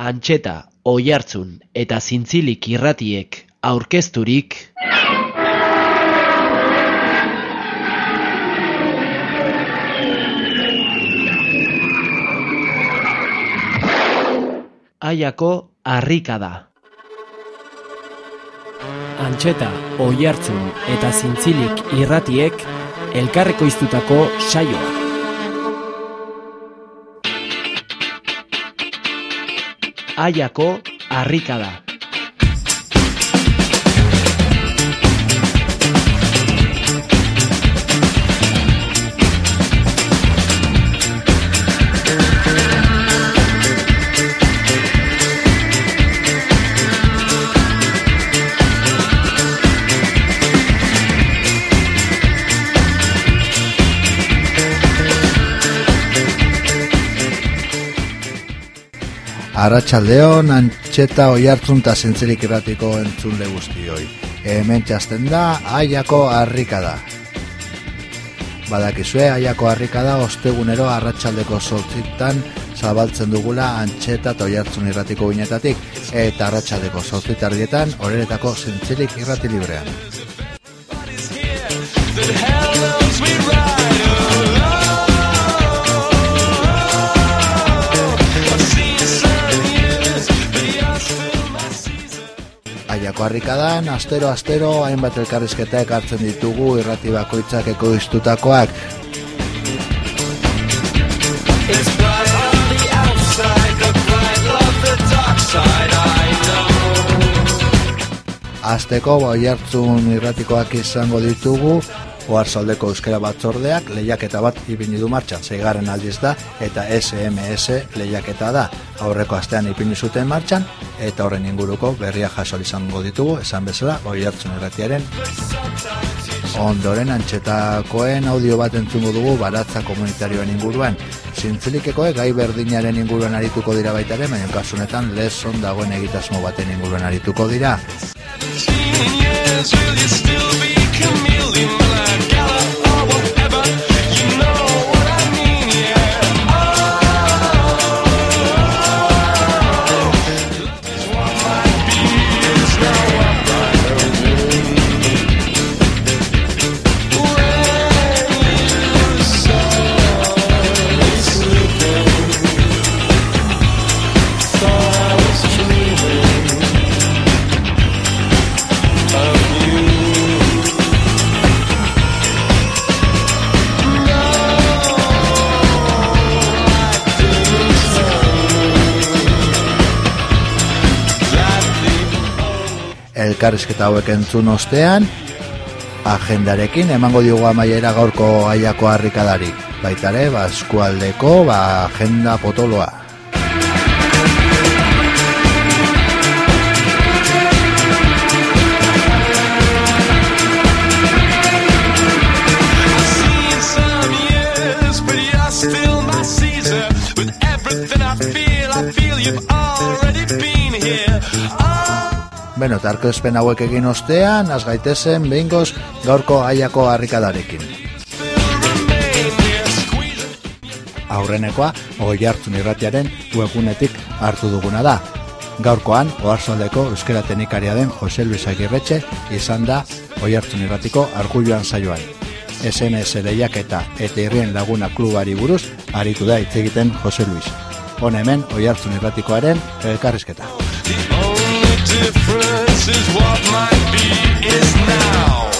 Antxeta, Oiartzun eta Zintzilik irratiek aurkezturik Aiako harrikada. Antxeta, Oiartzun eta Zintzilik irratiek elkarrekoiztutako saioa. Aiako harrikada. Arratxaldeon, antxeta oi hartzun eta zentzerik irratiko entzunle guztioi. Hemen txasten da, aiako harrika da. Badakizue, aiako harrika da, ostegunero arratsaldeko sortzitan zabaltzen dugula antxeta eta oi hartzun irratiko binetatik, eta arratsaldeko sortzitarrietan horeretako zentzerik irrati librean. Aiako harrikadan, astero astero hainbat elkarrizketak hartzen ditugu irrati bakoitzak ekoiztutakoak. Azteko bai hartzun irratikoak izango ditugu, Oarzaldeko euskera batzordeak lehiaketa bat ipini du martxan, zeigarren aldiz da, eta SMS lehiaketa da. Aurreko astean ipini zuten martxan, eta horren inguruko berria jaso izango ditugu, esan bezala, oi hartzun erratiaren. Ondoren antxetakoen audio bat entzungo dugu baratza komunitarioen inguruan. Zintzilikekoek gai berdinaren inguruan arituko dira baitare, baina kasunetan leson dagoen egitasmo baten inguruan arituko dira. Camille e elkarrizketa hauek entzun ostean, agendarekin emango diogu amaiera gaurko aiako harrikadari. Baitare, ba, eskualdeko, ba, agenda potoloa. Beno, eta espen hauek egin ostean, az gaitezen behingoz gaurko aiako harrikadarekin. Aurrenekoa, oi hartzun irratiaren webgunetik hartu duguna da. Gaurkoan, oarzaldeko euskera tenikaria den Jose Luis Agirretxe izan da oi hartzun irratiko argulloan saioan. SMS lehiak eta eta irrien laguna klubari buruz, aritu da hitz egiten Jose Luis. Hone hemen, oi hartzun irratikoaren elkarrizketa. Difference is what might be is now.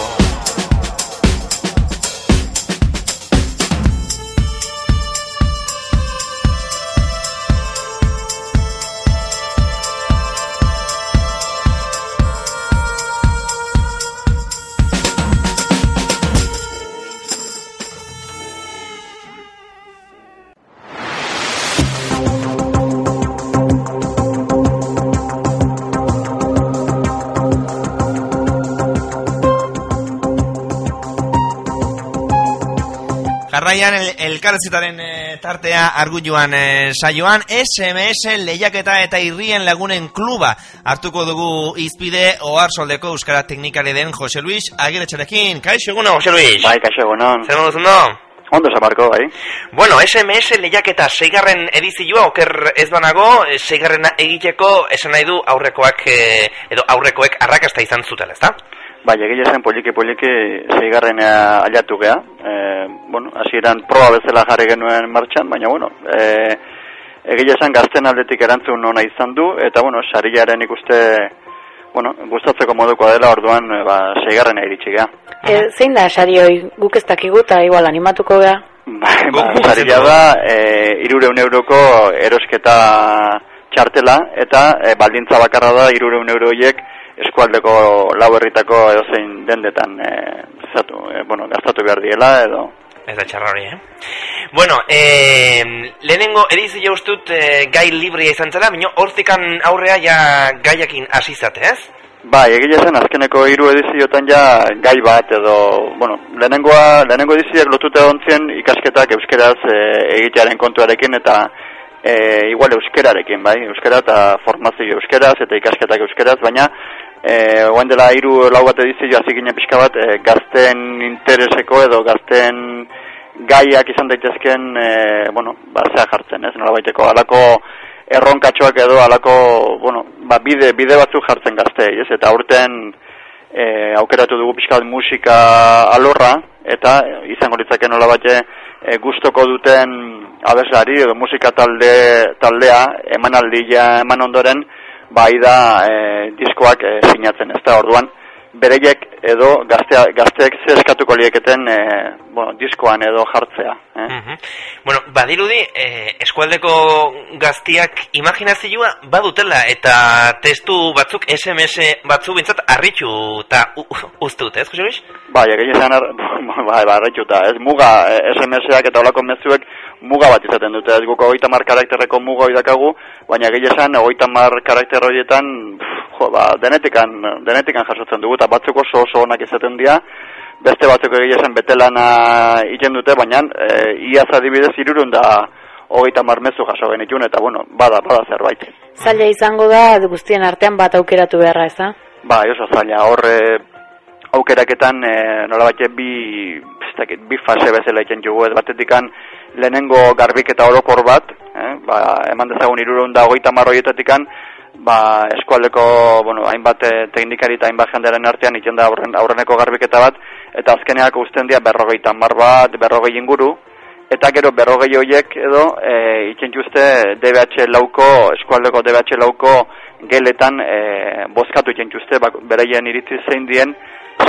Jarraian el, elkarrezitaren e, tartea argulluan e, saioan SMS lehiaketa eta irrien lagunen kluba hartuko dugu izpide ohar soldeko euskara teknikari den Jose Luis Agiretxarekin. Kaixo egunon, Jose Luis? Bai, kaixo egunon. Zer modu zundo? Ondo zamarko, bai. Bueno, SMS lehiaketa seigarren edizioa, oker ez banago, eh, seigarren egiteko esan nahi du aurrekoak, eh, edo aurrekoek arrakasta izan zutela, ezta? Bai, egia zen poliki poliki seigarren aliatu gea. E, bueno, hasieran proba bezala jarri genuen martxan, baina bueno, e, egia zen gazten aldetik erantzun ona izan du, eta bueno, sariaren ikuste, bueno, gustatzeko modukoa dela orduan, e, ba, seigarren iritsi gea. E, zein da sari hoi guk ez dakigu eta igual animatuko gea? Bai, ba, saria da, e, irureun euroko erosketa txartela, eta e, baldintza bakarra da irureun euroiek eskualdeko lau herritako edozein dendetan e, zatu, e, bueno, gastatu behar diela edo Ez da txarra hori, eh? Bueno, eh, lehenengo edizio ustut eh, gai libria izan zela, bineo hortikan aurrea ja gaiakin asizate, ez? Bai, egia zen, azkeneko hiru ediziotan ja gai bat edo, bueno, lehenengoa, lehenengo edizioak lotute ontzien ikasketak euskeraz e, egitearen kontuarekin eta e, igual euskerarekin, bai, euskera eta formazio euskeraz eta ikasketak euskeraz, baina e, oen dela hiru lau bat edizio hasi ginen pixka bat e, gazten intereseko edo gazten gaiak izan daitezken e, bueno, ba, zea jartzen, ez, nola baiteko alako erronkatxoak edo alako bueno, ba, bide, bide batzu jartzen gazte, ez, eta urten e, aukeratu dugu pixka bat musika alorra eta izango litzake nola bate e, gustoko duten abeslari edo musika talde, taldea emanaldia eman ondoren bai da e, diskoak e, sinatzen, ez da orduan, bereiek edo gaztea, gazteek zeskatuko lieketen e, bueno, diskoan edo jartzea. Eh? Mm Bueno, badirudi, e, eskualdeko gaztiak imaginazioa badutela eta testu batzuk, SMS batzuk bintzat arritxu eta uste dute, ez, Jose Bai, egin izan, bai, bai, arritxu eta ez muga SMS-ak eta olako mezuek muga bat izaten dute, ez guko oita mar karakterreko muga idakagu, baina gehi esan, oita mar karakter horietan, jo, ba, denetikan, denetikan jasotzen dugu, eta batzuk oso oso onak izaten dira, beste batzuk egia esan betelana iten dute, baina e, iaz adibidez irurun da hogeita marmezu jaso genitun, eta bueno, bada, bada zerbait. Zaila izango da, guztien artean bat aukeratu beharra, ez da? Ba, oso zaila, horre aukeraketan e, nola bi, bi fase bezala iten jugu, ez batetikan lehenengo garbiketa orokor bat, eh, ba, eman dezagun irurun da hogeita marroietatikan, ba, eskualdeko, bueno, hainbat eh, teknikari eta hainbat jendearen artean iten da aurren, aurreneko garbiketa bat, eta azkeneak usten dira berrogeita mar bat, berrogei inguru, eta gero berrogei horiek edo e, iten juzte DBH lauko, eskualdeko DBH lauko geletan e, bozkatu iten juzte, ba, bereien iritzi zein dien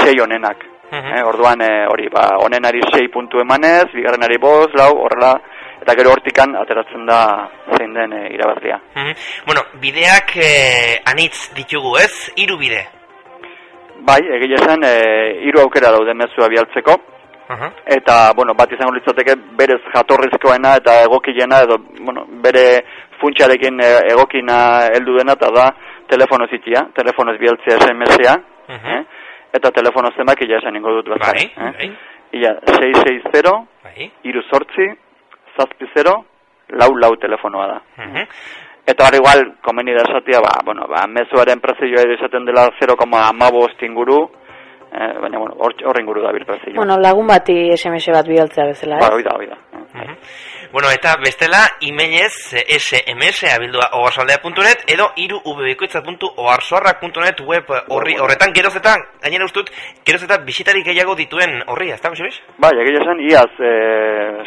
sei honenak. Eh, orduan eh, hori ba onenari 6 puntu emanez, bigarrenari 5, lau, horrela eta gero hortikan ateratzen da zein den e, irabazlia. Bueno, bideak eh, anitz ditugu, ez? Hiru bide. Bai, egia esan eh, hiru aukera daude mezua bialtzeko. Eta, bueno, bat izango litzateke berez jatorrizkoena eta egokiena edo, bueno, bere funtsarekin egokina heldu dena eta da telefono zitia, telefonoz bialtzea SMS-a. eh? Eta telefono zemak ila esan ingo dut bat. Bai, eh? bai. Ia, 660, bai. iru sortzi, zazpi zero, lau lau telefonoa da. Uh -huh. Eta hori igual, komeni da esatia, ba, bueno, ba, mezuaren prezioa edo esaten dela 0,amabost inguru, eh, baina, bueno, hor inguru da bil prezioa. Bueno, lagun bati SMS bat bihaltzea bezala, eh? Ba, oida, oida. Uh -huh. Bueno, eta bestela, emailez sms abildua ogarsaldea.net edo iru ubikoitza.ogarsoarrak.net web horri horretan gerozetan, gainera ustut, gerozetan bisitarik gehiago dituen horri, ez da, Bai, egia esan, iaz e,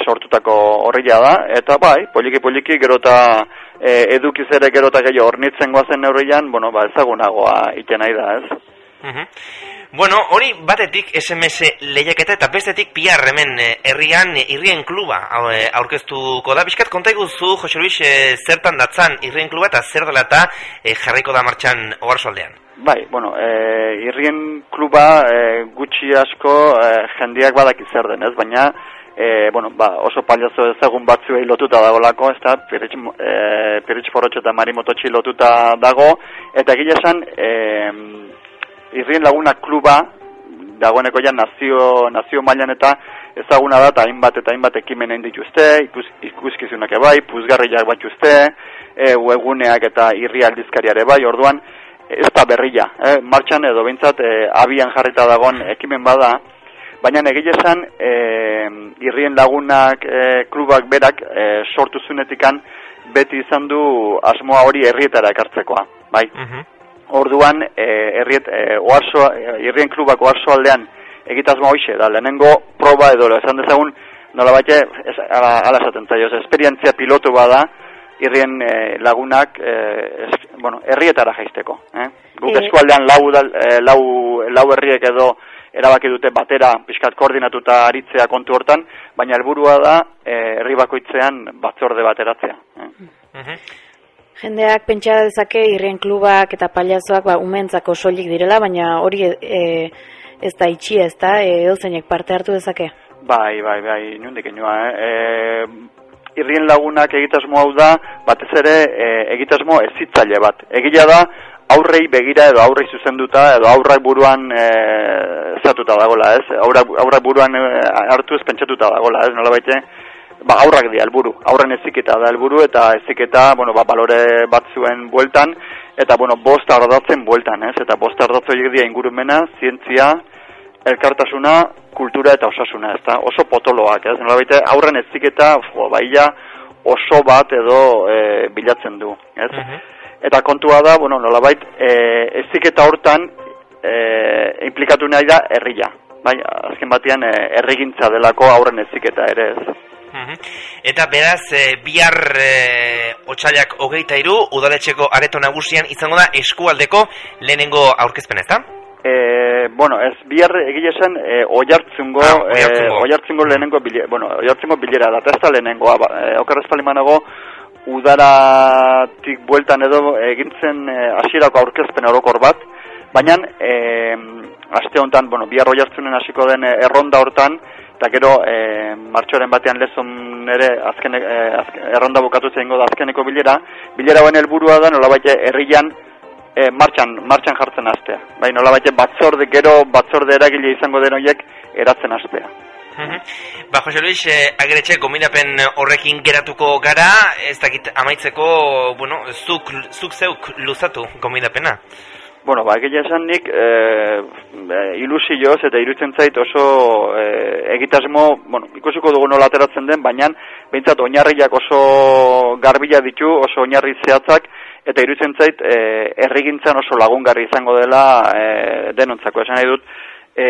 sortutako horria da, eta bai, poliki-poliki gerota e, edukiz ere gerota gehiago hornitzen goazen neurrian, bueno, ba, ezagunagoa iten nahi da, ez? Uh Bueno, hori batetik SMS lehiaketa eta bestetik PR hemen eh, herrian eh, irrien kluba eh, aurkeztuko da. Bizkat konta iguzu, Jose Luis, zertan datzan irrien kluba eta zer dela eta jarriko da martxan ogarsoldean? Bai, bueno, e, irrien kluba e, gutxi asko e, jendiak badak zer denez, baina e, bueno, ba, oso paliazo ezagun batzuei lotuta dago lako, ez da, piritx, e, forotxo eta marimototxi lotuta dago, eta gila esan, e, irrien laguna kluba, dagoeneko ja nazio, nazio mailan eta ezaguna da, eta hainbat eta hainbat ekimen egin dituzte, ikus, ikuskizunak ebai, puzgarriak bat juzte, e, ueguneak eta irri aldizkariare bai, orduan, ez da berria, e, martxan edo bintzat, e, abian jarrita dagoen ekimen bada, baina egile esan e, irrien lagunak e, klubak berak e, sortu zunetikan beti izan du asmoa hori herrietara ekartzekoa, bai? Mhm. Orduan, e, herriet, e, oarso, e, irrien klubak oarso aldean egitazmoa hoxe, da lehenengo proba edo esan dezagun, nola baite, ez, ala, ala esaten zaio, esperientzia pilotu bada, irrien e, lagunak, e, ez, bueno, herrietara jaisteko, eh? Guk eskualdean lau, dal- e, lau, lau herriek edo erabaki dute batera pixkat koordinatuta aritzea kontu hortan, baina helburua da e, herri bakoitzean batzorde bateratzea. Eh? Mhm. Jendeak pentsa dezake irrien klubak eta paliazoak ba, umentzako soilik direla, baina hori e, ez da itxia, ez da, e, edozeinek parte hartu dezake. Bai, bai, bai, nundik inoa, eh? E, irrien lagunak egitasmo hau da, batez ere e, egitasmo ezitzaile bat. Egia da, aurrei begira edo aurrei zuzenduta edo aurrak buruan e, zatuta dagola, ez? Aurrak, aurrak buruan e, hartu ez pentsatuta dagola, ez? Nola baite, ba, aurrak dira helburu, aurren eziketa da helburu eta eziketa, bueno, ba, balore batzuen bueltan, eta, bueno, bost ardatzen bueltan, ez? Eta bost ardatzo horiek dira ingurumena, zientzia, elkartasuna, kultura eta osasuna, ezta? Oso potoloak, ez? Nolabait aurren eziketa, jo, baia oso bat edo e, bilatzen du, ez? Mhm. Eta kontua da, bueno, nolabait, e, eziketa hortan e, implikatu nahi da herria. Bai, azken batean e, herrigintza delako aurren eziketa ere, ez? Mhm. Eta beraz, e, bihar e, otxailak hogeita iru, udaletxeko areto nagusian izango da eskualdeko lehenengo aurkezpen ez da? E, bueno, ez bihar egile esan e, oiartzungo, Ah, Oiartzungo. e, oiartzungo lehenengo bilera, bueno, oiartzungo bilera da, eta ez da lehenengoa, ba, e, okerrez palimanago, udaratik bueltan edo egintzen e, hasierako aurkezpen orokor bat, baina e, aste honetan, bueno, bihar oiartzunen hasiko den e, erronda hortan, eta gero e, martxoren batean lezon ere azken, e, azken, erronda bukatu zeingo da azkeneko bilera, bilera hoen helburua da nolabait herrian e, martxan, martxan jartzen hastea. Bai, nolabait batzorde, gero batzorde eragile izango den horiek eratzen hastea. Mhm. Ba, Jose Luis, eh, ageretxe, gominapen horrekin geratuko gara, ez dakit amaitzeko, bueno, zuk, zuk zeuk luzatu gominapena. Bueno, ba, egia esan nik e, e, ilusioz eta irutzen zait oso e, egitasmo, bueno, ikusiko dugu nola ateratzen den, baina behintzat oinarriak oso garbila ditu, oso oinarri zehatzak, eta irutzen zait e, errigintzan oso lagungarri izango dela e, denontzako. Esan nahi dut, e,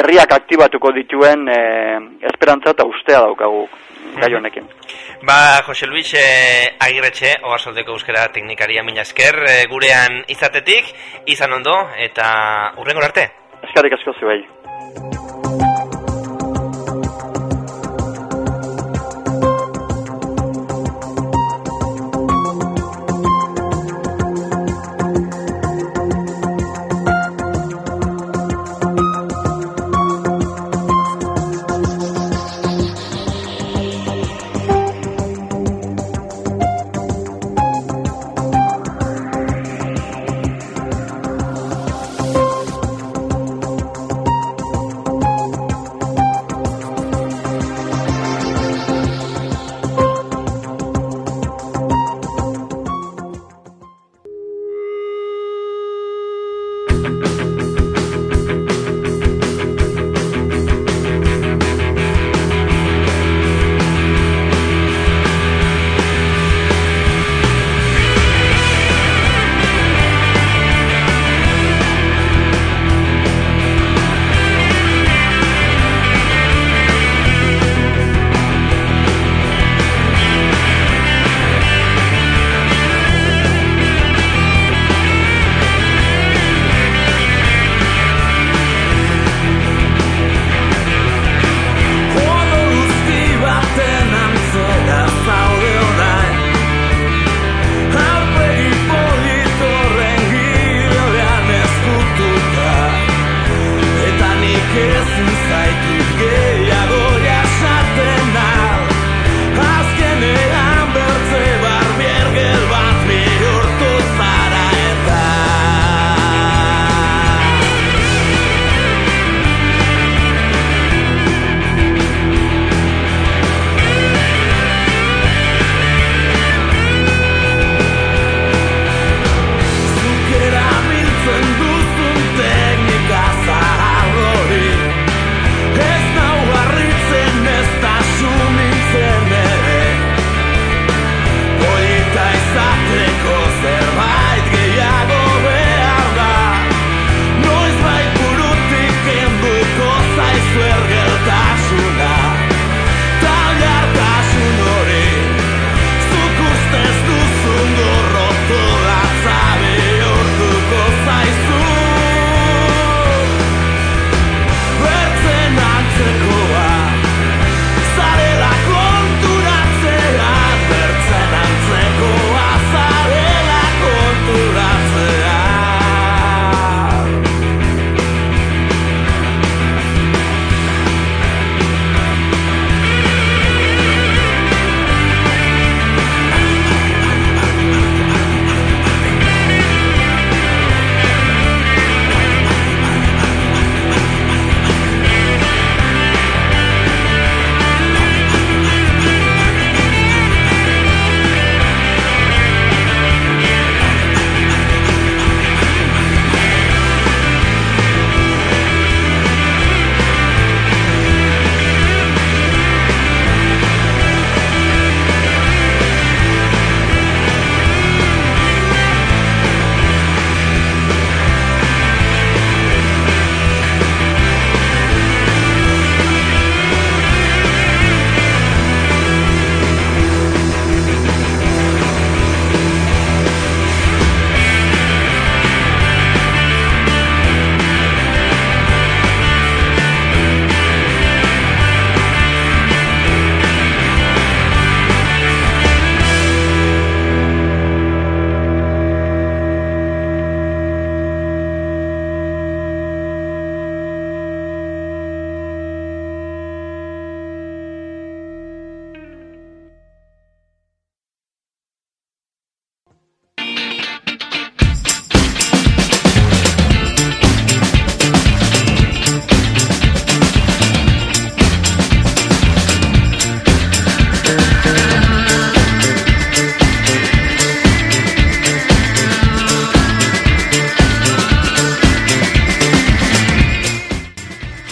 herriak aktibatuko dituen e, esperantza eta ustea daukagu gai honekin. Ba, Jose Luis eh, Agirretxe, Ogasoldeko Euskara Teknikaria Mina Esker, eh, gurean izatetik, izan ondo, eta urrengo arte. Eskarrik asko zuei.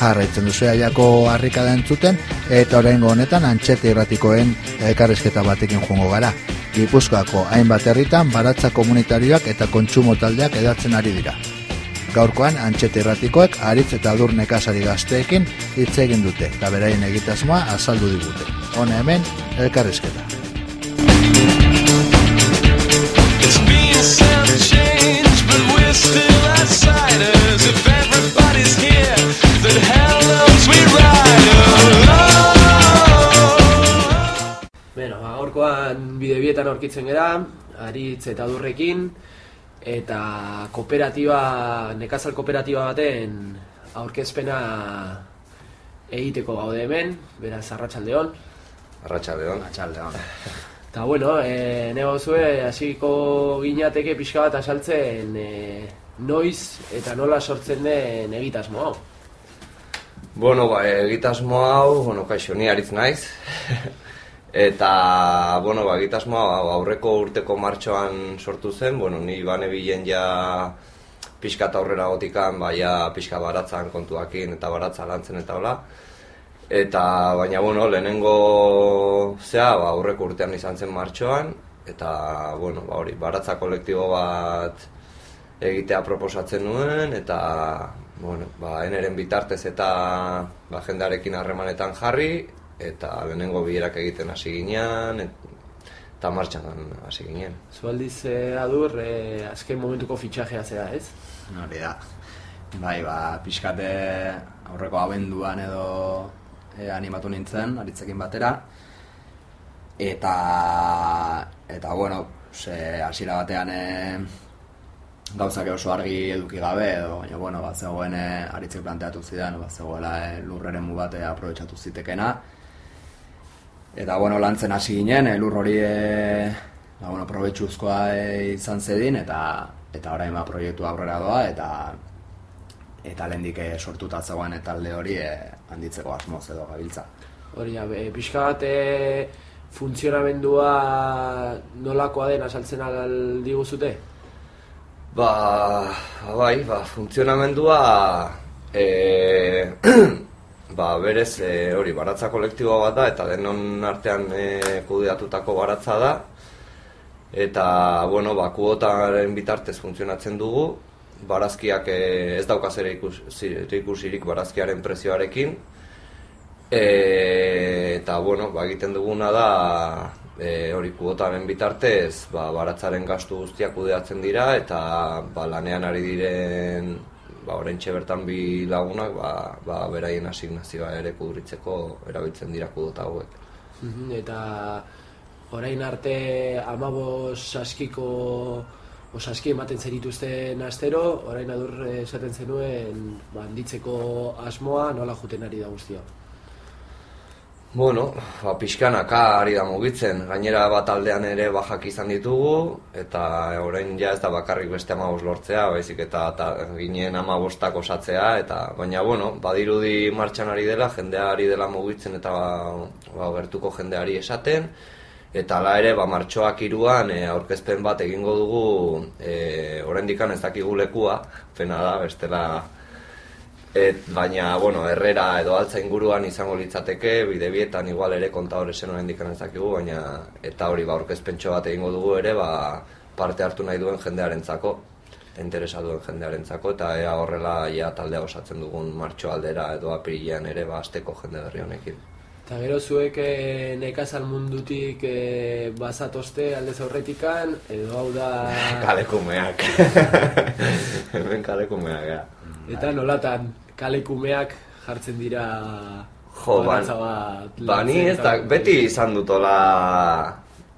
Jarraitzen duzu aiako harrikada entzuten, eta oraingo honetan antxete irratikoen elkarrizketa batekin joango gara. Gipuzkoako hainbat herritan baratza komunitarioak eta kontsumo taldeak edatzen ari dira. Gaurkoan antxete irratikoek aritz eta dur nekazari gazteekin hitz egin dute, eta beraien egitasmoa azaldu digute. Hone hemen, elkarrizketa. Bietan aurkitzen gera, aritz eta durrekin, eta kooperatiba, nekazal kooperatiba baten aurkezpena egiteko gaude hemen, beraz arratsaldeon. Arratxaldeon. Arratxaldeon. Eta bueno, e, nego zue, hasiko gineateke pixka bat asaltzen e, noiz eta nola sortzen den egitasmo hau. Bueno, ba, egitasmo hau, bueno, kaixo, ni aritz naiz. eta, bueno, ba, egitasmo hau aurreko urteko martxoan sortu zen, bueno, ni bane bilen ja pixka eta aurrera gotikan, ba, ja pixka baratzan kontuakin eta baratza lantzen eta hola. Eta, baina, bueno, lehenengo zea, ba, aurreko urtean izan zen martxoan, eta, bueno, ba, hori, baratza kolektibo bat egitea proposatzen nuen, eta, bueno, ba, eneren bitartez eta ba, jendearekin harremanetan jarri, eta lehenengo bilerak egiten hasi ginean, et, eta martxan hasi ginen. Zualdiz e, adur, e, azken momentuko fitxajea zera, ez? Hori da. Bai, ba, pixkate aurreko abenduan edo e, animatu nintzen, aritzekin batera. Eta, eta bueno, ze hasiera batean e, gauzak oso argi eduki gabe, edo, baina, bueno, bat zegoen e, aritzek planteatu zidan, bat zegoela e, lurreren mu bate aprobetsatu zitekena. Eta, bueno, lantzen hasi ginen, e, lur hori e, ba, bueno, probetxuzkoa e, izan zedin, eta eta orain ba, proiektu aurrera doa, eta eta lehendik e, sortuta zegoen talde hori e, handitzeko asmoz edo gabiltza. Hori, e, pixka bat e, funtzionamendua nolakoa den asaltzen aldi guzute? Ba, ba, bai, ba, funtzionamendua e, ba, berez e, hori baratza kolektiboa bat da eta denon artean e, kudeatutako baratza da. Eta bueno, ba, kuotaren bitartez funtzionatzen dugu. Barazkiak e, ez daukaz ere ikus, ikusirik barazkiaren prezioarekin. E, eta bueno, ba, egiten duguna da e, hori kuotaren bitartez ba, baratzaren gastu guztiak kudeatzen dira eta ba, lanean ari diren ba, orentxe bertan bi lagunak ba, ba, beraien asignazioa ere kuduritzeko erabiltzen dira kudota hauek. Mhm, Eta orain arte amabos saskiko osaski ematen zerituzten astero, orain adur eh, esaten zenuen ba, handitzeko asmoa nola juten ari da guztia. Bueno, ba, pixkanaka ari da mugitzen, gainera bat aldean ere bajak izan ditugu, eta orain ja ez da bakarrik beste amabos lortzea, baizik eta, eta ginen amabostak osatzea, eta baina, bueno, badirudi martxan ari dela, jendea ari dela mugitzen eta ba, gertuko jendeari esaten, eta hala ere, ba, martxoak iruan e, aurkezpen bat egingo dugu, e, orain dikan ez dakigu lekua, pena da, bestela Et, baina, bueno, herrera edo altza inguruan izango litzateke, bidebietan igual ere konta hori zen horren dikan ezakigu, baina eta hori ba, orkezpentso bat egingo dugu ere, ba, parte hartu nahi duen jendearentzako, interesa duen jendearentzako, eta ea horrela ja taldea osatzen dugun martxo aldera edo apirilean ere ba, azteko jende berri honekin. Eta gero zuek e, nekazal mundutik e, bazatoste aldez aurretikan, edo hau da... Kalekumeak. Hemen kalekumeak, ja. Eta nolatan kalekumeak jartzen dira Jo, ba, baratza bat ba ni ez da, beti izan dutola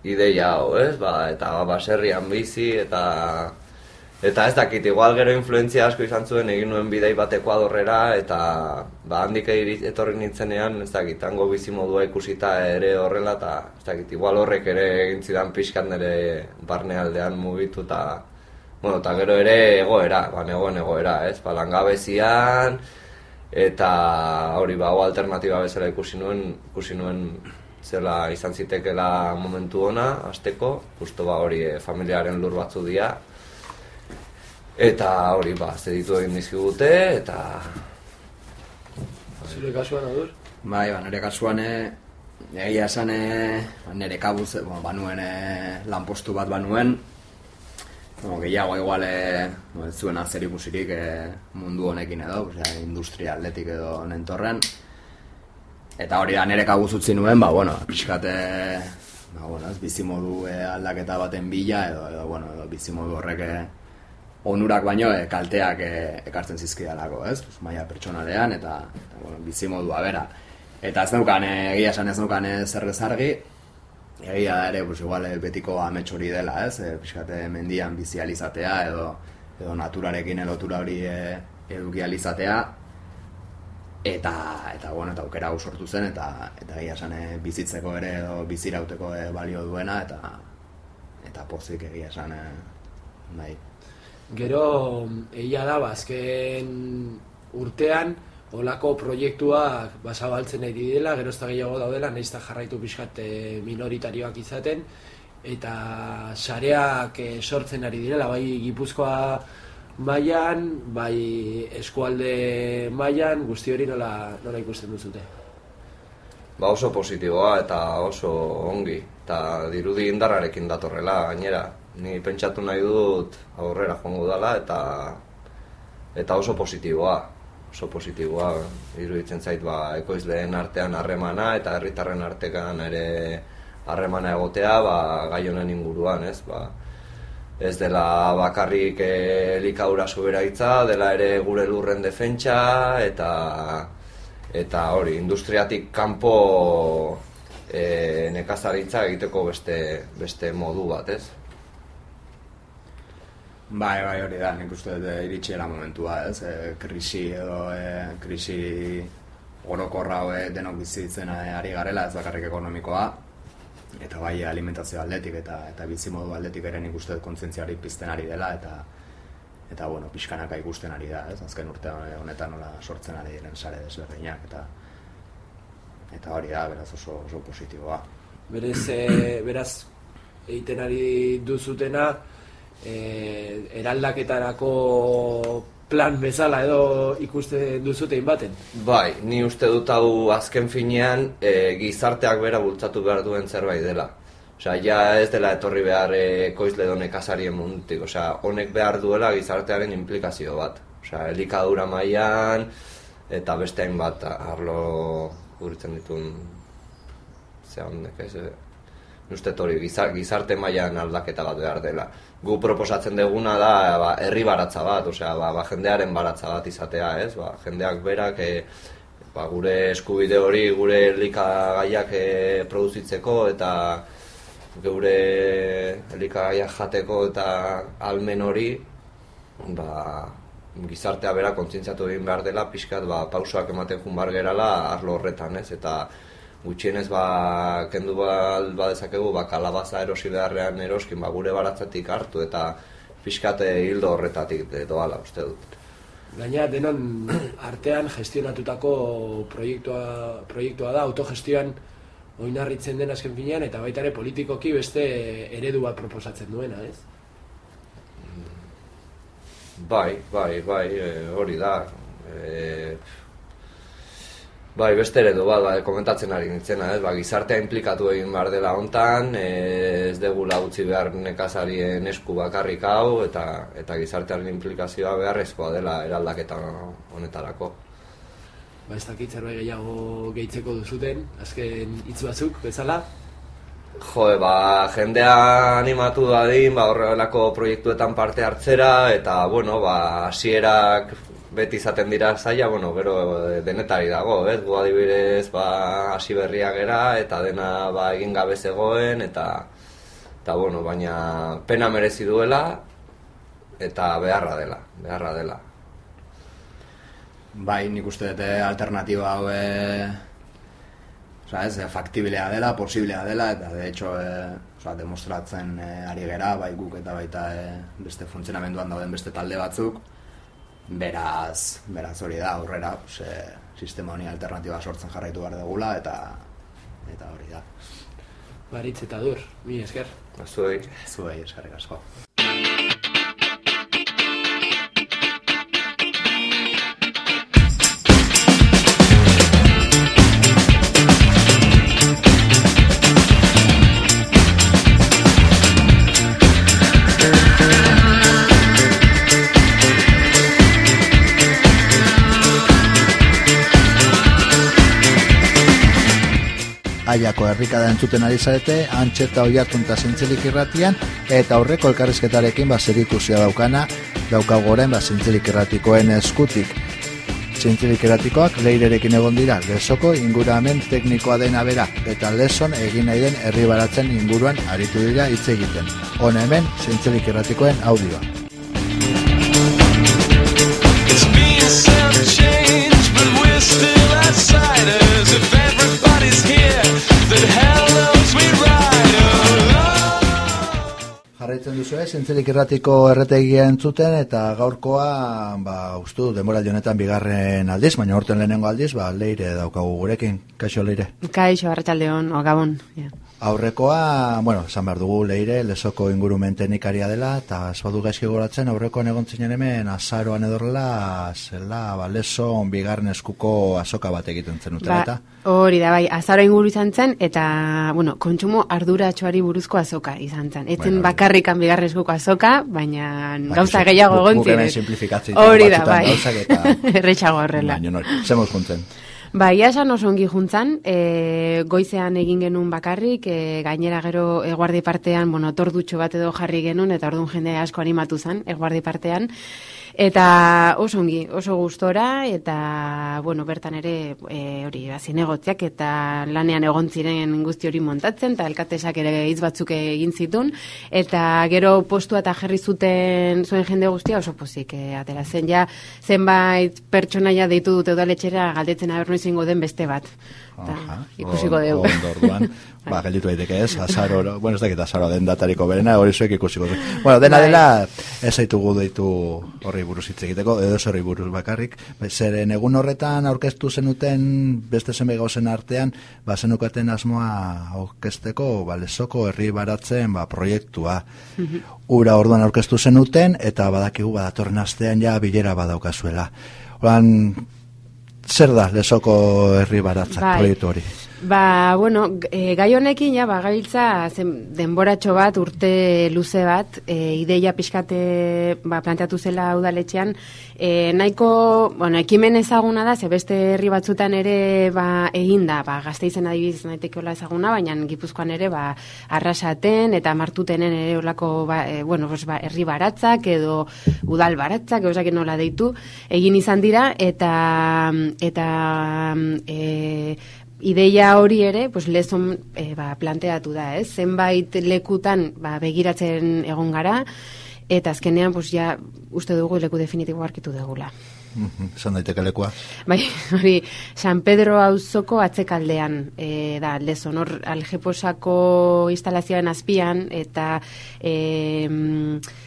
ideia hau, ez? Ba, eta ba, baserrian bizi, eta eta ez dakit, igual gero influentzia asko izan zuen egin nuen bidei bat Ekuadorrera, eta ba, handik etorri nintzenean, ez dakit, hango bizi modua ikusita ere horrela, eta ez dakit, igual horrek ere egin zidan pixkan nire barnealdean mugitu, eta bueno, eta gero ere egoera, ba, negoen egoera, ez? Ba, langabezian, eta hori ba, alternatiba bezala ikusi nuen, ikusi nuen zela izan zitekela momentu ona, asteko, justo ba hori eh, familiaren lur batzu dira. Eta hori ba, zeditu egin dizkigute, eta Zure kasuan adur? Bai, ba, nire kasuan, e, egia esan, e, ba, nire kabuz, bueno, banuen e, lanpostu bat banuen, bueno, gehiago igual e, bueno, ez zuena zer ikusirik e, mundu honekin edo, osea, industria atletik edo nentorren. Eta hori da nire kabuz utzi nuen, ba, bueno, pixkat, e, ba, bueno, ez bizimodu e, aldaketa baten bila, edo, edo, bueno, edo bizimodu horrek onurak baino e, kalteak e, ekartzen zizkidalako, ez? Maia pertsonalean eta, eta bueno, bizimodua bera. Eta ez neukan, e, egia esan ez neukan e, zer argi, egia da ere, pues, igual e, betiko amets hori dela, ez? E, pixkate mendian bizializatea edo, edo naturarekin elotura hori e, edukializatea, eta eta bueno, eta aukera hau sortu zen eta eta egia esan bizitzeko ere edo bizirauteko e, balio duena eta eta pozik egia esan bai. Gero, egia da, ba, azken urtean, olako proiektuak basabaltzen nahi direla, gero ez da gehiago daudela, nahiz eta jarraitu pixkat eh, minoritarioak izaten, eta sareak eh, sortzen ari direla, bai Gipuzkoa mailan, bai eskualde mailan, guzti hori nola, nola ikusten duzute. Ba oso positiboa eta oso ongi, eta dirudi indarrarekin datorrela gainera. Ni pentsatu nahi dut aurrera joango dela eta eta oso positiboa. Oso positiboa iruditzen zait ba ekoizleen artean harremana eta herritarren artean ere harremana egotea ba gai honen inguruan, ez? Ba, ez dela bakarrik eh, elikadura soberaitza, dela ere gure lurren defentsa eta eta hori, industriatik kanpo e, nekazaritza egiteko beste, beste modu bat, ez? Bai, bai, hori da, nik uste dut eh, iritsiela momentua, ez? E, krisi edo e, krisi orokorra e, denok bizitzen ari garela, ez bakarrik ekonomikoa, eta bai alimentazio aldetik eta eta bizimodu aldetik ere nik uste dut kontzientziari pizten ari dela, eta eta bueno, pixkanaka ikusten ari da, ez? Azken urte honetan nola sortzen ari diren sare desberdinak, eta eta hori da, beraz oso, oso positiboa. Berez, e, beraz, egiten ari duzutena, e, eraldaketarako plan bezala edo ikusten duzutein baten. Bai, ni uste dut hau azken finean e, gizarteak bera bultzatu behar duen zerbait dela. Osea, ja ez dela etorri behar e, ekoizle edo nekazarien mundutik. Osea, honek behar duela gizartearen implikazio bat. Osea, elikadura mailan eta beste hainbat arlo guritzen ditun ze honek ez uste hori gizar, gizarte mailan aldaketa bat behar dela. Gu proposatzen deguna da ba, herri baratza bat, osea, ba, ba, jendearen baratza bat izatea, ez? Ba, jendeak berak e, ba, gure eskubide hori, gure elikagaiak e, produzitzeko eta geure elikagaiak jateko eta almen hori ba, gizartea bera kontzientziatu egin behar dela pixkat ba, pausoak ematen jun bar gerala arlo horretan, ez? Eta gutxienez ba, kendu bal badezakegu ba, kalabaza erosi beharrean eroskin ba, gure baratzatik hartu eta pixkate hildo horretatik doala uste dut. Gaina denon artean gestionatutako proiektua, proiektua da, autogestioan oinarritzen den azken finean, eta baita ere politikoki beste eredu bat proposatzen duena, ez? Bai, bai, bai, e, hori da. E, bai, beste eredu bat, bai, komentatzen ari nintzena, ez? Ba, gizartea implikatu egin behar dela hontan, ez degula utzi behar nekazarien esku bakarrik hau, eta, eta gizartearen implikazioa beharrezkoa dela eraldaketa honetarako. Ba, ez dakit zerbait gehiago gehitzeko duzuten, azken hitz batzuk bezala. Jo, ba, jendea animatu dadin, ba, horrelako proiektuetan parte hartzera, eta, bueno, ba, hasierak beti izaten dira zaila, bueno, gero eh, denetari dago, ez? Gu adibidez, ba, hasi berria gera, eta dena, ba, egin gabe zegoen, eta, eta, bueno, baina pena merezi duela, eta beharra dela, beharra dela. Bai, nik uste dute alternatiba hau e, oza, ez, faktibilea dela, posiblea dela, eta de hecho e, oza, demostratzen e, ari gera, bai guk eta baita e, beste funtzionamenduan dauden beste talde batzuk, beraz, beraz hori da, aurrera, ze, sistema honi alternatiba sortzen jarraitu behar dugula, eta eta hori da. Baritz eta dur, mi esker. Zuei. Zuei, eskerrik asko. Aiako herrikada entzuten ari zarete, antxeta oi hartun eta irratian, eta aurreko elkarrizketarekin ba, zerikusia daukana, daukagu orain ba, irratikoen eskutik. Zintzelik irratikoak leirerekin egon dira, lesoko inguramen teknikoa dena bera, eta leson egin nahi den herri baratzen inguruan aritu dira hitz egiten. Hona hemen, zintzelik irratikoen audioa. Jarraitzen duzu ez, zintzelik irratiko erretegia entzuten, eta gaurkoa, ba, ustu, demoraldi honetan bigarren aldiz, baina horten lehenengo aldiz, ba, leire daukagu gurekin, kaixo leire. Kaixo, arratsaldeon, o gabon. Ja. Aurrekoa, bueno, esan behar dugu leire, lesoko ingurumen teknikaria dela, eta esbadu gaizki goratzen, aurrekoan egon zinen hemen, azaroan edorrela, zela, ba, leson bigarren eskuko azoka bat egiten zenuten, Ba, eta? hori da, bai, azaro inguru izan zen, eta, bueno, kontsumo arduratxoari buruzko azoka izan zen. Etzen Bueno, bakarrikan bigarren eskuko azoka, baina Bai, gauza zu- gehiago egon ziren. Hori da, bai. gauzak eta- Erretxago horrela. Baina nori, zemuz juntzen. Ba, ia esan oso ongi juntzan, e, goizean egin genuen bakarrik, e, gainera gero eguardi partean, bueno, tordutxo bat edo jarri genuen, eta orduan jende asko animatu zen, eguardi partean. Eta oso ongi, oso gustora, eta, bueno, bertan ere, e, hori, zinegotziak, eta lanean egon ziren guzti hori montatzen, eta elkatesak ere hitz batzuk egin zitun, eta gero postua eta jarri zuten zuen jende guztia oso pozik e, atera zen, ja, zenbait pertsonaia deitu dute udaletxera galdetzen aber noiz egingo den beste bat. Eta, ikusiko dugu. ondo orduan, ba, gelditu daiteke ez, azaro, bueno, ez dakit azaro den datariko berena, hori zuek ikusiko du. Bueno, dena Bai. dela, ez zaitugu deitu horri buruz hitz egiteko, edo horri buruz bakarrik, Ba, zeren egun horretan aurkeztu zenuten beste zenbait gauzen artean, ba, zenukaten asmoa aurkezteko, ba, lesoko herri baratzen, ba, proiektua. Ura orduan aurkeztu zenuten, eta badakigu badatorren astean ja bilera badaukazuela. Oran, zer da lesoko herri baratzak Bai. proiektu hori? Ba, bueno, e, gai honekin ja bagabiltza zen denboratxo bat, urte luze bat, e, ideia pixkate ba, planteatu zela udaletxean, e, nahiko, bueno, ekimen ezaguna da, ze beste herri batzutan ere ba, eginda, ba, gazteizen adibidez naitekeola ezaguna, baina gipuzkoan ere ba, arrasaten eta martutenen ere olako, ba, e, bueno, pues, ba, herri baratzak edo udal baratzak, edo nola deitu, egin izan dira, eta, eta e, ideia hori ere, pues lezon e, ba, planteatu da, ez? Zenbait lekutan ba, begiratzen egon gara, eta azkenean, pues ja, uste dugu leku definitibo arkitu dugula. Esan daiteke lekua. Bai, hori, San Pedro auzoko atzekaldean e, da, lezon, hor aljeposako instalazioen azpian, eta e,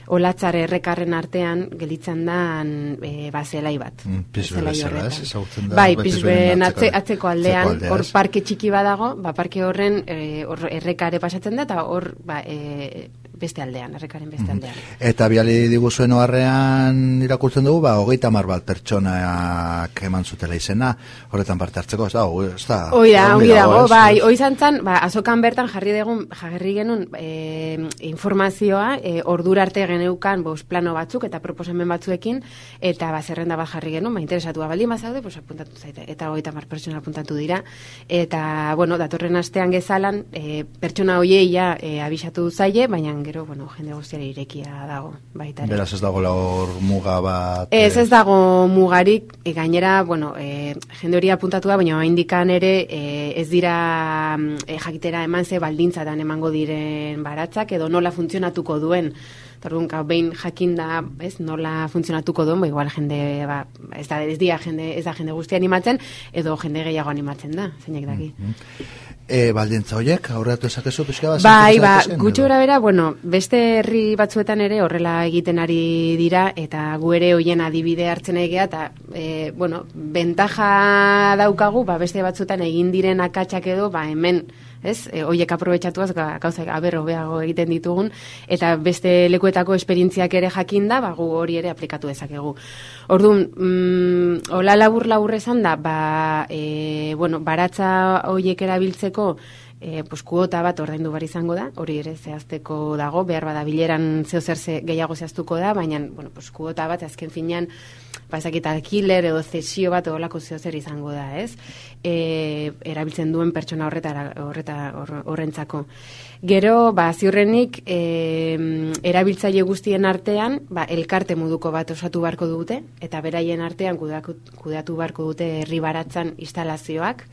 olatzar errekarren artean gelitzen da e, ba, zelai bat. Mm, Pizbe bezala, ez? Ezagutzen da, Bai, pizben Pizberen atze, atzeko- aldean, hor parke txiki badago, ba, parke horren e, hor errekare pasatzen da, eta hor ba, e, beste aldean, errekaren beste aldean. Eta biali diguzuen oharrean irakurtzen dugu, ba, hogeita mar bat pertsonak eman zutela izena, horretan parte hartzeko, ez da, ez da. Hoi da, ongi dago, ez? bai, hoi zantzan, ba, azokan bertan jarri degun, jarri genuen e, informazioa, e, ordura arte geneukan, bos, plano batzuk eta proposamen batzuekin, eta ba, zerrenda bat jarri genuen, ba, interesatu baldin bazaude, pues, apuntatu zaite, eta hogeita mar pertsona apuntatu dira, eta, bueno, datorren astean gezalan, e, pertsona hoiei ja e, abisatu zaie, baina gero, bueno, jende guztiari irekia dago, baita. Beraz ez dago hor muga bat. Ez ez dago mugarik, e, gainera, bueno, e, jende hori apuntatu da, baina indikan ere e, ez dira mm, e, jakitera eman ze baldintzatan emango diren baratzak, edo nola funtzionatuko duen. Orduan, gau, behin jakinda, ez, nola funtzionatuko duen, ba, igual jende, ba, ez da, ez dira jende, ez da jende guztia animatzen, edo jende gehiago animatzen da, zeinek daki. E, baldintza horiek, aurreatu esakezu, pixka bat? Bai, ba, gutxi gora bera, bueno, beste herri batzuetan ere horrela egiten ari dira, eta gu ere hoien adibide hartzen egea, eta, e, bueno, bentaja daukagu, ba, beste batzuetan egin diren akatsak edo, ba, hemen, ez, e, hoiek aprobetxatuaz, ga- gauza, aber hobeago egiten ditugun, eta beste lekuetako esperientziak ere jakinda, ba, gu hori ere aplikatu dezakegu. Orduan, mm, hola labur labur esan da, ba, e, bueno, baratza hoiek erabiltzeko, e, pues, kuota bat ordaindu bar izango da, hori ere zehazteko dago, behar bada bileran zeo zer ze gehiago zehaztuko da, baina, bueno, pues, kuota bat azken finean, ba, ezakit, alkiler edo zesio bat olako zeo zer izango da, ez? E, erabiltzen duen pertsona horretara, horreta, hor- horrentzako. Gero, ba, ziurrenik, e, erabiltzaile guztien artean, ba, elkarte moduko bat osatu beharko dute, eta beraien artean kudeatu, kudeatu beharko dute herri baratzan instalazioak,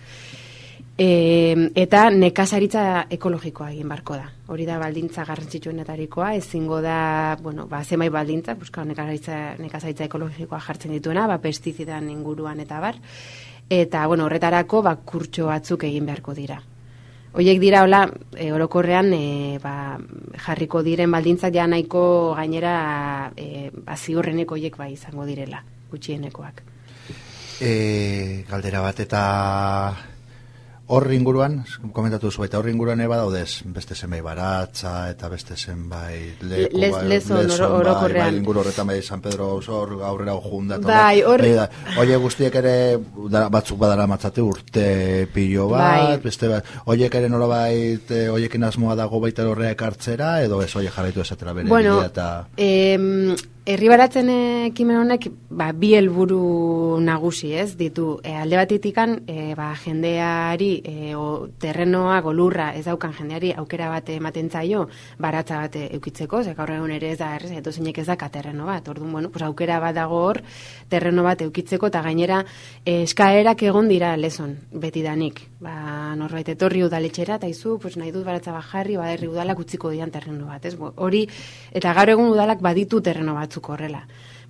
e, eta nekazaritza ekologikoa egin barko da. Hori da baldintza garrantzitsuenetarikoa, ezingo da, bueno, ba, zemai baldintza, buska, nekazaritza, nekazaritza ekologikoa jartzen dituena, ba, pestizidan inguruan eta bar, eta, bueno, horretarako, ba, kurtso batzuk egin beharko dira. Hoiek dira hola, e, orokorrean e, ba, jarriko diren baldintzak ja nahiko gainera e, ba, ziurreneko hoiek bai izango direla, gutxienekoak. E, galdera bat eta hor inguruan, komentatu zu baita, hor inguruan eba daudez, beste zenbait baratza eta beste zenbait leku, Les- bai, lezon oro- lezon, bai, orokorrean. bai, inguru horretan bai San Pedro hor aurrera junda. eta Bai, hor- da, Oie guztiek ere, da- batzuk badara matzate urte pilo bat, Bai. beste bat, oiek ere nolabait, e, oiekin asmoa dago baita horreak hartzera, edo ez oie jarraitu esatera bere Bueno, eta... em, herri baratzen ekimen honek ba, bi helburu nagusi, ez? Ditu, e, alde batitikan, e, ba, jendeari, e, o, terrenoa, golurra, ez daukan jendeari aukera bat ematen zaio, baratza bat eukitzeko, ze gaur egun ere ez da, ez, edo zeinek ez daka terreno bat, orduan, bueno, pues aukera bat dago hor, terreno bat eukitzeko, eta gainera, e, eskaerak egon dira lezon, beti danik. Ba, norbait etorri udaletxera, eta izu, pues nahi dut baratza bat jarri, ba, herri udalak utziko dian terreno bat, ez? Hori, eta gaur egun udalak baditu terreno batzuk horrela.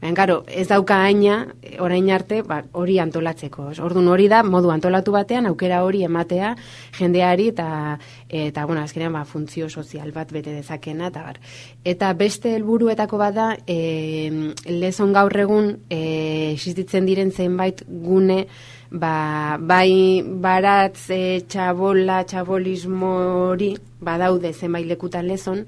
Baina, karo, ez dauka aina, orain arte, ba, hori antolatzeko. Orduan hori da, modu antolatu batean, aukera hori ematea jendeari eta, eta bueno, azkenean, ba, funtzio sozial bat bete dezakena, eta bar. Eta beste helburuetako bat da, e, lezon gaur egun, e, existitzen diren zenbait gune, ba, bai baratz, e, txabola, txabolismo hori, badaude zenbait lekutan lezon,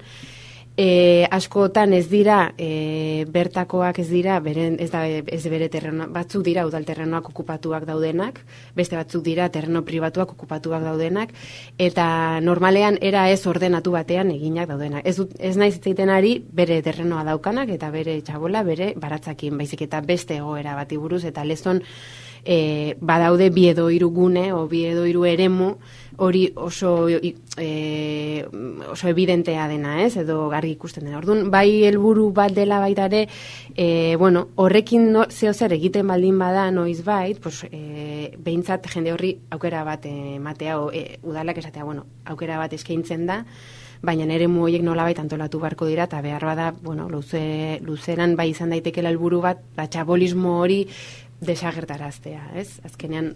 E, askotan ez dira e, bertakoak ez dira beren, ez da ez bere terreno batzuk dira udal terrenoak okupatuak daudenak beste batzuk dira terreno pribatuak okupatuak daudenak eta normalean era ez ordenatu batean eginak daudenak. Ez, dut, ez naiz egiten ari bere terrenoa daukanak eta bere txabola bere baratzakin baizik eta beste egoera bati buruz eta lezon e, badaude bi edo hiru gune o bi edo hiru eremu hori oso e, oso evidentea dena, ez? Edo gargi ikusten dena. Orduan, bai helburu bat dela baita ere, e, bueno, horrekin no, zeo zer egiten baldin bada noiz bait, pues, e, behintzat jende horri aukera bat ematea, o, e, udalak esatea, bueno, aukera bat eskaintzen da, baina nere horiek nolabait antolatu beharko dira eta behar bada, bueno, luze, luzeran bai izan daitekela helburu bat, ba, txabolismo hori desagertaraztea, ez? Azkenean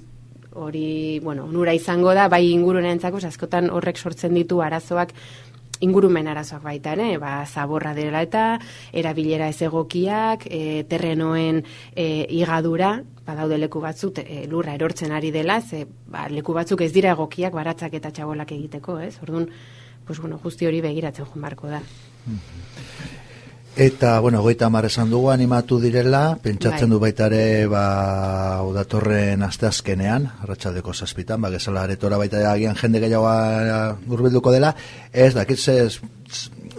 hori, bueno, onura izango da, bai inguruneantzako, askotan horrek sortzen ditu arazoak ingurumen arazoak baita ere, ba, zaborra dela eta erabilera ez egokiak, e, terrenoen e, igadura, badaude leku batzuk e, lurra erortzen ari dela, ze ba, leku batzuk ez dira egokiak baratzak eta txabolak egiteko, ez? Orduan, pues bueno, justi hori begiratzen joan barko da. Eta, bueno, goita hamar esan dugu animatu direla, pentsatzen Bai. du baita ere, ba, udatorren asteazkenean, arratsaldeko zazpitan, ba, gezala aretora baita agian jende gehiagoa urbilduko dela, ez, dakit ze,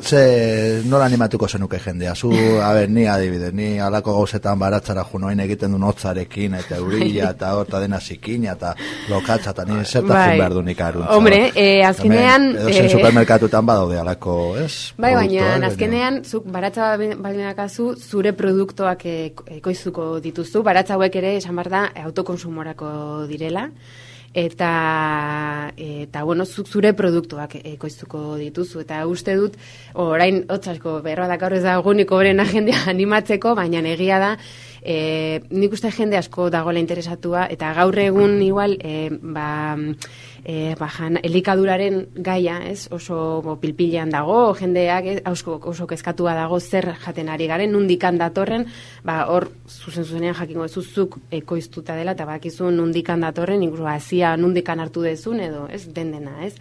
ze nola animatuko zenuke jendea, zu, a ber, ni adibidez, ni alako gauzetan baratzara junoain egiten duen hotzarekin, eta eurila, eta horta dena zikina, eta lokatza, eta ni zertazun Bai. behar du nik aruntza. Hombre, eh, azkenean, Edo zen eh, supermerkatutan badaude alako, ez? Bai, baina produktuak, azkenean, zuk baratza baldin akazu, zure produktuak e- ekoizuko dituzu, baratza hauek ere, esan behar da, autokonsumorako direla, eta, eta bueno, zure produktuak ekoiztuko dituzu, eta uste dut, orain, hotzasko, berroa da gaur ez da gunik horren jendea animatzeko, baina egia da, e, nik uste jende asko dagoela interesatua, eta gaur egun igual, e, ba, e, ba, jan, elikaduraren gaia, ez, oso bo, pilpilean dago, jendeak ez, oso, oso kezkatua dago zer jaten ari garen, nundikan datorren, ba, hor, zuzen zuzenean jakingo zuzuk ekoiztuta dela, eta bakizu nundikan datorren, inkluso hasia nundikan hartu dezun, edo, ez, den dena, ez.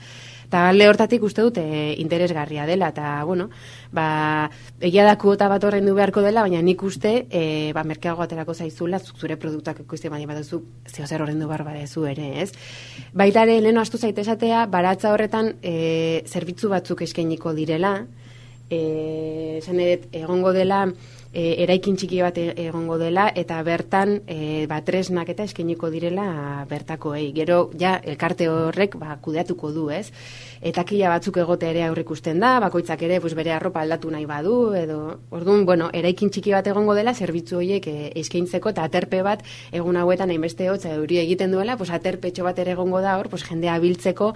Eta alde hortatik uste dut e, interesgarria dela, eta, bueno, ba, egia da kuota bat horrendu beharko dela, baina nik uste, e, ba, merkeago aterako zaizula, zure produktuak ekoizte baina baduzu, zeo zer horrendu behar badezu ere, ez? Baita ere, leheno astu zaite esatea, baratza horretan e, zerbitzu batzuk eskainiko direla, esan edet, egongo dela, e, eraikin txiki bat e- egongo dela eta bertan e, ba, tresnak eta eskainiko direla bertakoei. Gero ja elkarte horrek ba, kudeatuko du, ez? Eta kila batzuk egote ere aurrikusten da, bakoitzak ere pues, bere arropa aldatu nahi badu, edo, orduan, bueno, eraikin txiki bat egongo dela, zerbitzu horiek e, eskaintzeko, eta aterpe bat, egun hauetan hainbeste hotza euri egiten duela, pues, aterpetxo bat ere egongo da hor, pues, jendea biltzeko,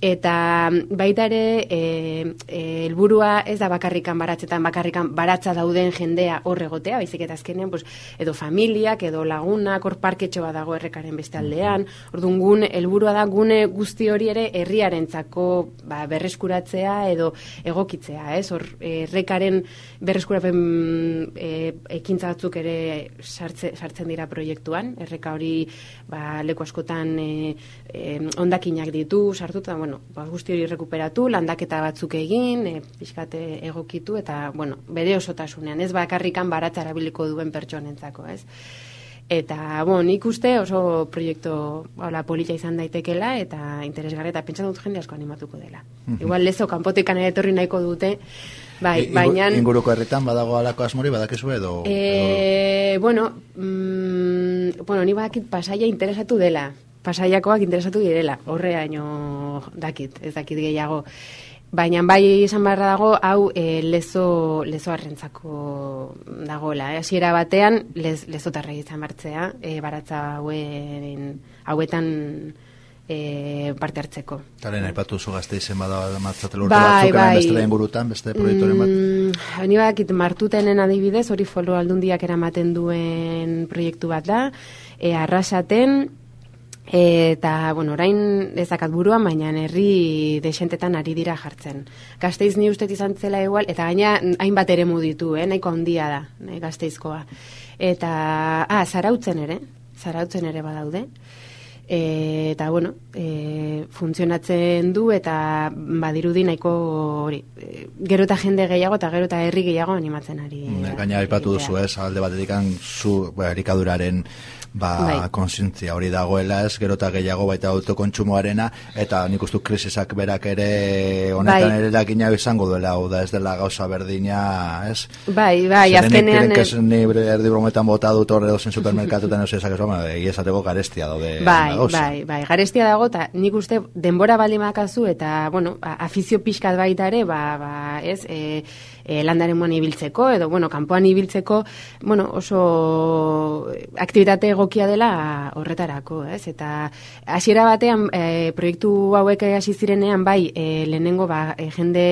eta baita ere e, e, helburua ez da bakarrikan baratzetan bakarrikan baratza dauden jendea hor egotea, baizik eta azkenean pues, edo familiak, edo lagunak, hor parketxo bat dago errekaren beste aldean, orduan gune, helburua da gune guzti hori ere herriarentzako ba, berreskuratzea edo egokitzea, ez? Hor errekaren berreskurapen e, ekintza batzuk ere sartze, sartzen dira proiektuan, erreka hori ba, leku askotan e, e, ondakinak ditu, sartuta, bueno, ba, guzti hori rekuperatu, landaketa batzuk egin, e, pixkate egokitu, eta, bueno, bere osotasunean, ez bakarrikan baratza erabiliko duen pertsonentzako, ez? Eta, bon, nik uste oso proiektu hola, polita izan daitekela eta interesgarri eta pentsa dut jende asko animatuko dela. Igual lezo kanpotekan ere etorri nahiko dute, bai, I- baina... ingu- Inguruko herritan badago alako asmori badakizu edo... E, bueno, mm, bueno, ni badakit pasaia interesatu dela. Pasaiakoak interesatu direla. Horreaino dakit, ez dakit gehiago. Baina bai esan beharra dago, hau e, lezo, lezo arrentzako dagoela. Eh? Hasiera batean, lez, lezotarra izan martzea, e, baratza hauen, hauetan e, parte hartzeko. Talen aipatu zu gazte izen bada matzatela urte Bai, batzuk, bai. beste ingurutan, beste proiekturen bat. Mm, ni badakit martutenen adibidez, hori foro aldundiak eramaten duen proiektu bat da, e, arrasaten, eta, bueno, orain ezakat buruan, baina herri desentetan ari dira jartzen. Gazteiz ni ustez izan zela igual, eta gaina hainbat ere ditu, eh? nahiko handia da, eh, gazteizkoa. Eta, ah, zarautzen ere, zarautzen ere badaude. E, eta bueno, e, funtzionatzen du eta badirudi nahiko hori, e, gero eta jende gehiago eta gero eta herri gehiago animatzen ari. Gaina aipatu duzu ez, alde batetikan zu ba, erikaduraren ba, Bai. konsientzia hori dagoela ez, gero eta gehiago baita autokontsumoarena, eta nik uste dut krisisak berak ere honetan Bai. ere eragina izango duela, hau da ez dela gauza berdina, ez? Bai, bai, Zeren azkenean... nik eh, ez ni erdi brometan bota dut horre dozen supermerkatutan, ez ezak ez, bueno, egia esateko garestia daude. Bai, gauza. bai, bai, garestia dago, eta nik uste denbora baldin makazu, eta, bueno, afizio pixkat baita ere, ba, ba, ez, e, e, landaren moan ibiltzeko, edo, bueno, kanpoan ibiltzeko, bueno, oso aktivitate egokia dela horretarako, ez, eta hasiera batean, e, proiektu hauek hasi zirenean, bai, e, lehenengo, ba, e, jende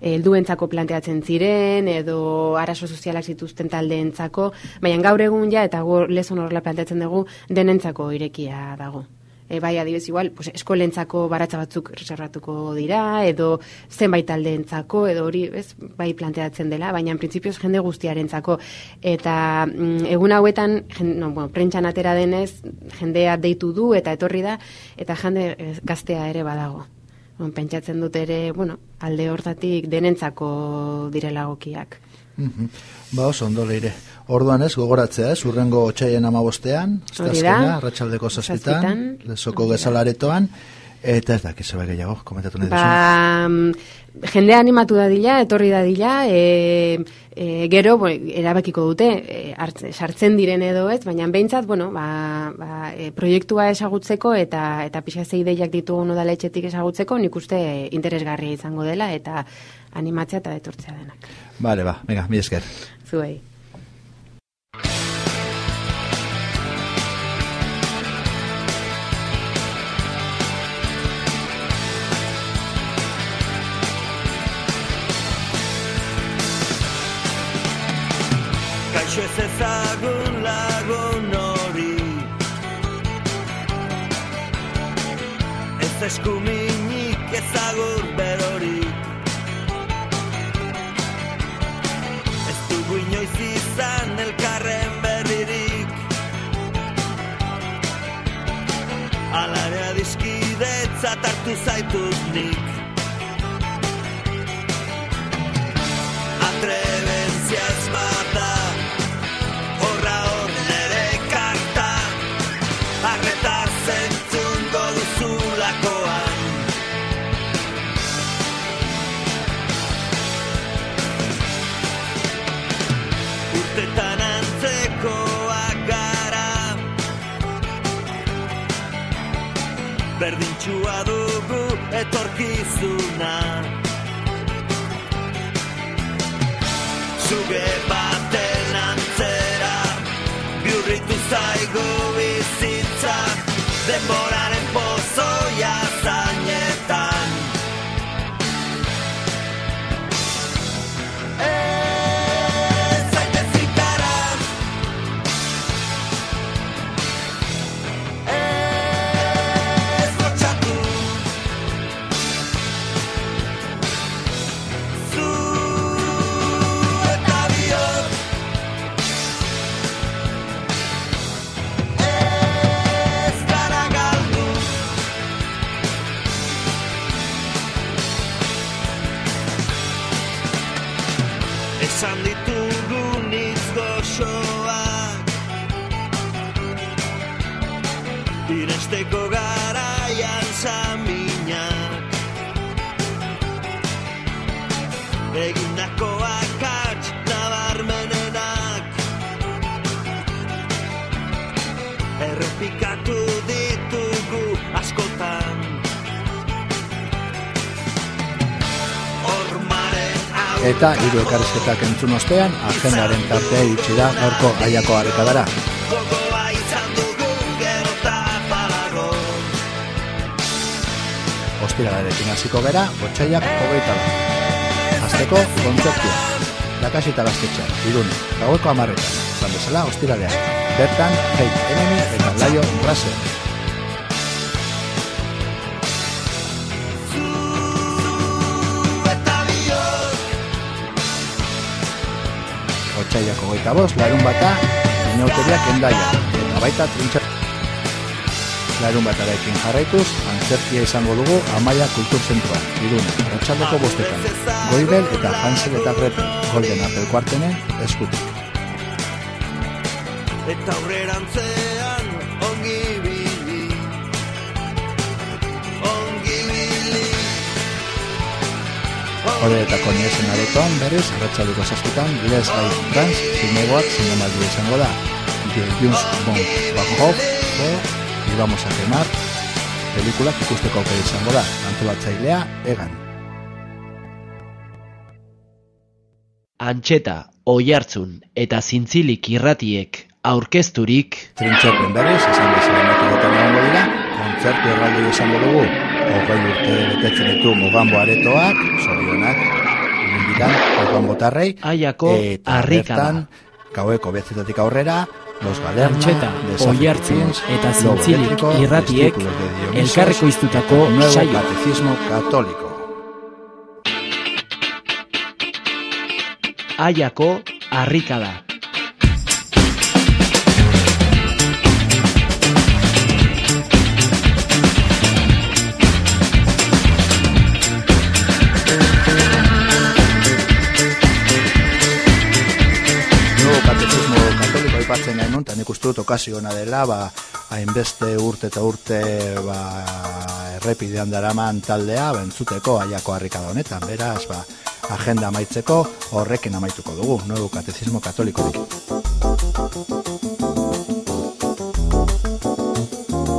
helduentzako planteatzen ziren, edo arazo sozialak zituzten taldeentzako, baina gaur egun ja, eta gu lezon horrela planteatzen dugu, denentzako irekia dago. E, bai, adibez, igual, pues, eskolentzako baratza batzuk reservatuko dira, edo zenbait taldeentzako, edo hori, ez, bai planteatzen dela, baina en printzipioz jende guztiarentzako. Eta mm, egun hauetan, jen, no, bueno, prentxan atera denez, jendea deitu du eta etorri da, eta jende eh, gaztea ere badago. Bon, pentsatzen dut ere, bueno, alde hortatik denentzako direla gokiak. Mhm. Ba, oso ondo leire. Orduan ez, gogoratzea ez, urrengo otxaien amabostean, Hori da. arratsaldeko zazpitan, Zazpitan. lezoko gezalaretoan, eta ez dakit zeba gehiago, komentatu nahi duzu. Ba, jendea animatu dadila, etorri dadila, e, e, gero, bo, erabakiko dute, e, hartze- sartzen diren edo ez, baina behintzat, bueno, ba, ba, e, proiektua esagutzeko eta eta pixa ze ideiak ditugun udaletxetik esagutzeko, nik uste interesgarria izango dela eta animatzea eta etortzea denak. Bale, ba, venga, mi esker. Zuei. eskuminik ezagur berorik Ez dugu inoiz izan elkarren berririk. Alarea diskidetza tartu zaitut nik. Atre Berdintxua dugu etorkizuna Eta hiru ekarrizketak entzun ostean, agendaren tartea iritsi da gaurko gaiako eta palago Ostiralarekin hasiko gera, otxaiak hogeita da. Azteko, kontzertua. Lakasita gaztetxean, irune, gaueko amarretan, zan bezala ostiralean. Bertan, Hate Enemy eta Lion Russell. Otsaiak hogeita bost, larun bata, inauteriak endaia, eta baita trintxa. Larun batarekin jarraituz, antzerkia izango dugu Amaia Kulturzentroa, irune, ratxaldeko bostetan. Goibel eta Hansel eta Gretel, Golden Apple Quartenen eskutik. eta aurrerantzean Horretako niesen aretoan berriz, arratsaldeko zazpitan, Les Life Trans, zinegoak zinemaldi izango da. The Juns Bon Bajov, o Y Vamos a Quemar, pelikulak ikusteko aukera izango da, antolatzailea, egan. Antxeta, oihartzun eta zintzilik irratiek aurkezturik Trintxopen berriz, esan bezala metodotan egongo dira, kontzertu erraldo izango dugu, hogei urte betetzen ditu mugambo aretoak, zorionak, mundikan, mugambo tarrei, Aiako eta bertan, gaueko betzetatik aurrera, Los Galerna, Antxeta, oihartzun Teens, eta zintzilik irratiek elkarreko iztutako Nuevo saioa. Catecismo Católico. Aiako harrikada. Aipatzen gainun, eta nik uste dut okazio ona dela, ba, hainbeste urte eta urte ba, errepidean daraman taldea, ba, entzuteko aiako harrikada honetan, beraz, ba, agenda amaitzeko horrekin amaituko dugu, Nuevo Catecismo Katolikorik.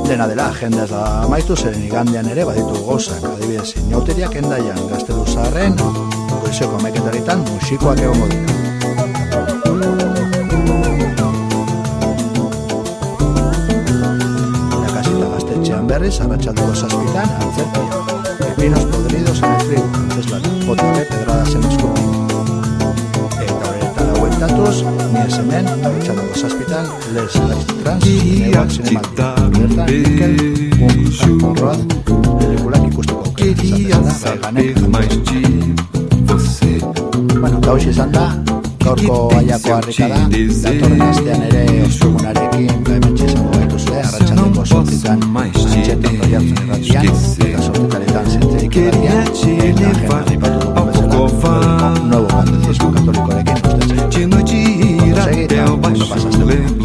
Dena dela, agenda ez da amaitu, zeren igandean ere baditu gozak, adibidez, inauteriak endaian gaztelu zaharren, goizeko amaiketaritan musikoak egongo dira. Gaztetxean berriz, arratsaldeko zazpitan, antzerkia. Pepinos podridos en el trigo, antzeslan, JB Pedradas en eskutik. Eta horretara bueltatuz, ni ez hemen, arratsaldeko zazpitan, Les Life Trans. Bertan, Mikel, Munk, Conrad, pelikulak ikusteko. Queria saber mais de você. Bueno, hoxe izan da, gaurko aiako harrika da, datorren astean ere ostegunarekin, eta agenda aipatu dugun bezala, nuevo catecismo katolikorekin ustetzen. Tino de ir Segi, até eta o ondo baixo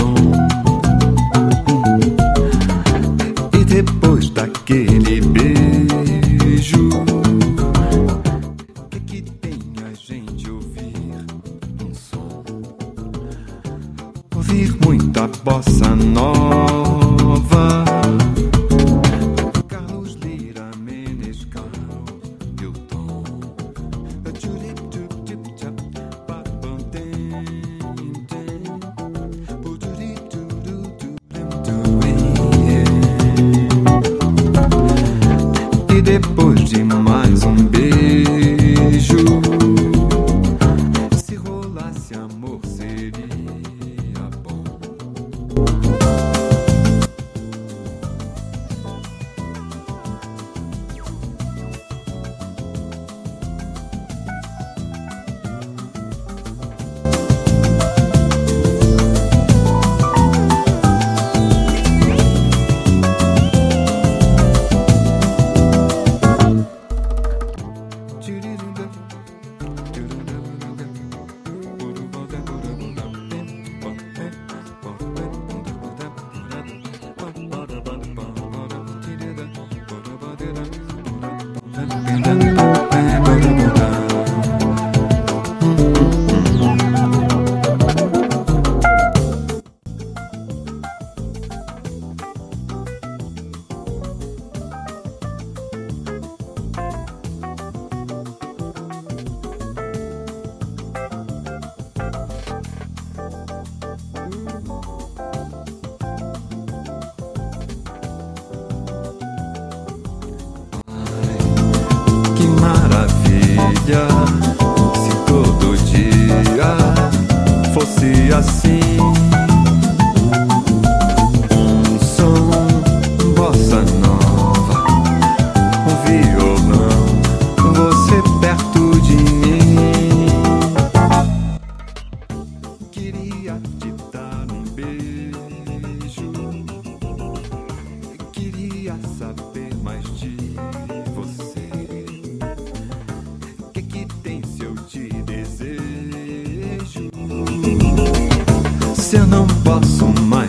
queria te dar um beijo. Queria saber mais de você. O que, que tem se eu te desejo? Se eu não posso mais.